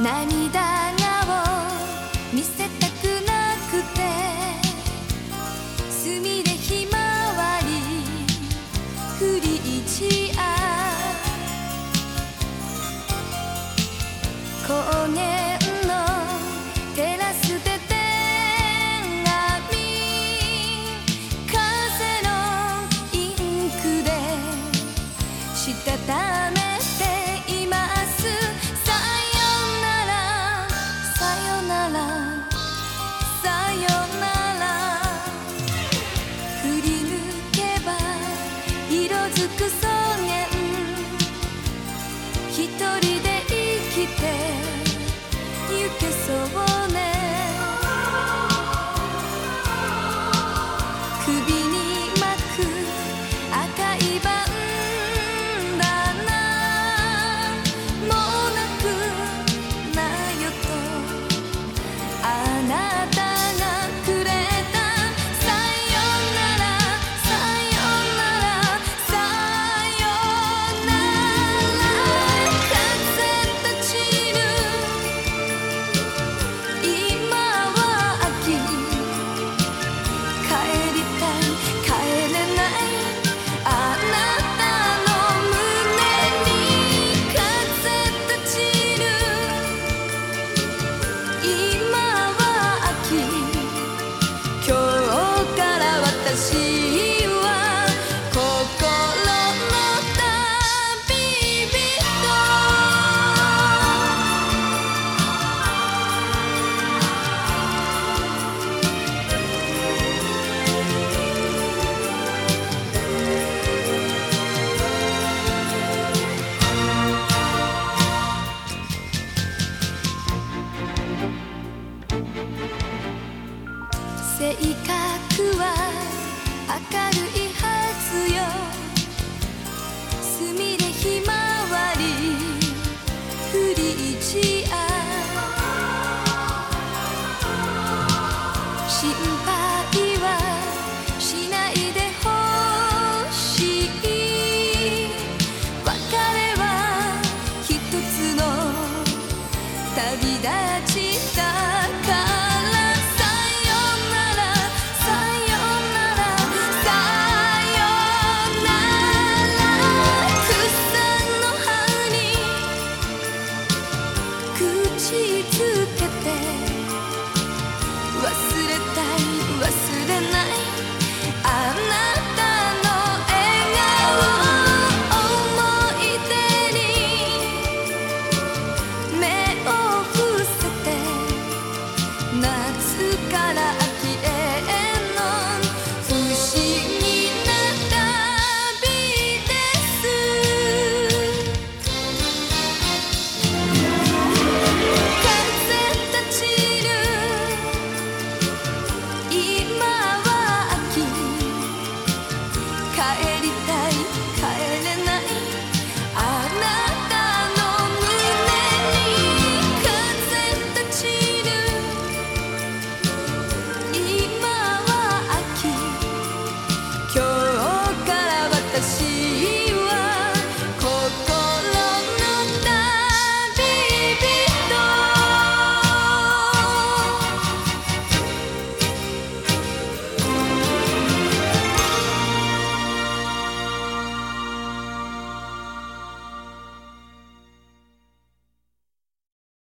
涙が見せたくなくてすみれひまわり振り散る一人で生きてゆけそうね。首心。